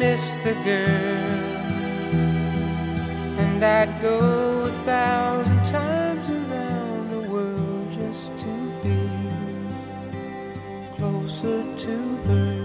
I miss the girl, and I'd go a thousand times around the world just to be closer to her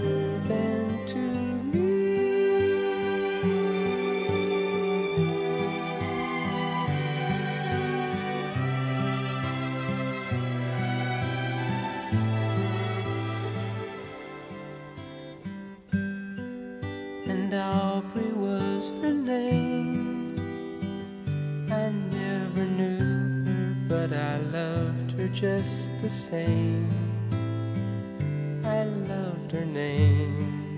but I loved her just the same. I loved her name.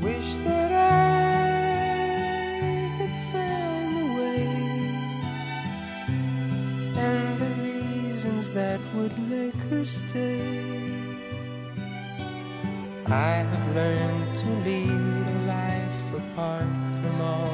Wish that I had found way and the reasons that would make her stay. I have learned to lead a life apart from all.